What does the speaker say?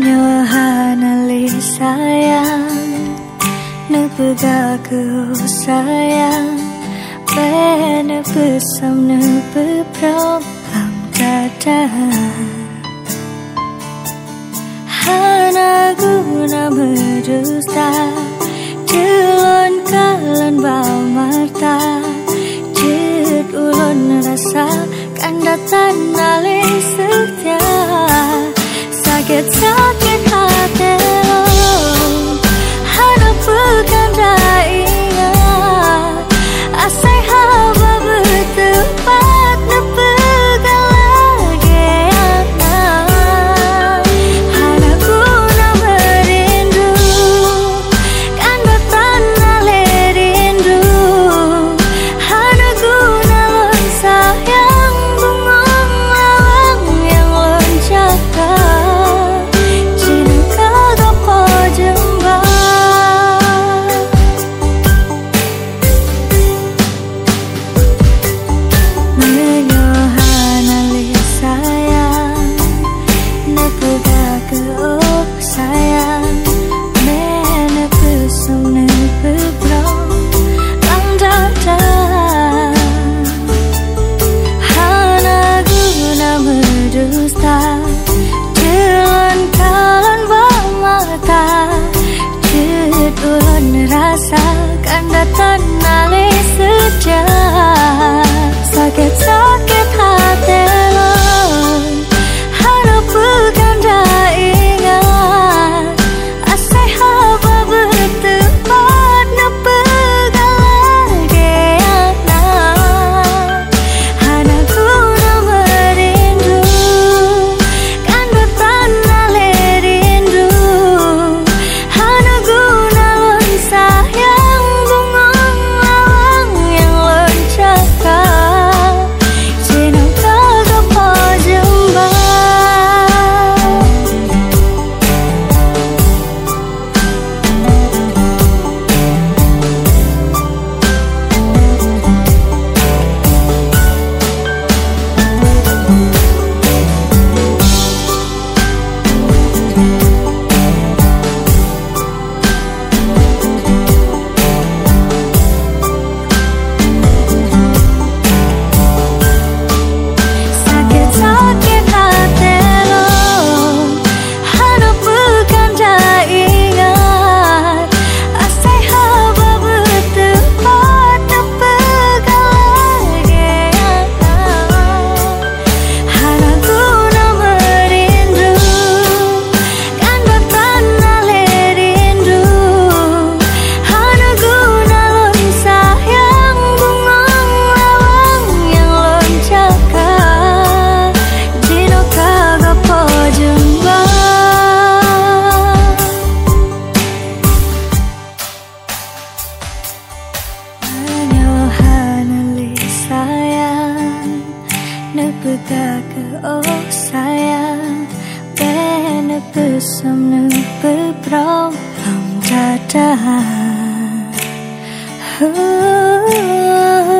Nyohanali sayang. Nepegagaku sayang. Pena pesam nepepropam kata Hana guna berdusta. Jelon kalan bau marta, Jid ulon rasa Kandatan alih setia Get tired Adakah oh sayang Pena bersama berperang Om dadah Oh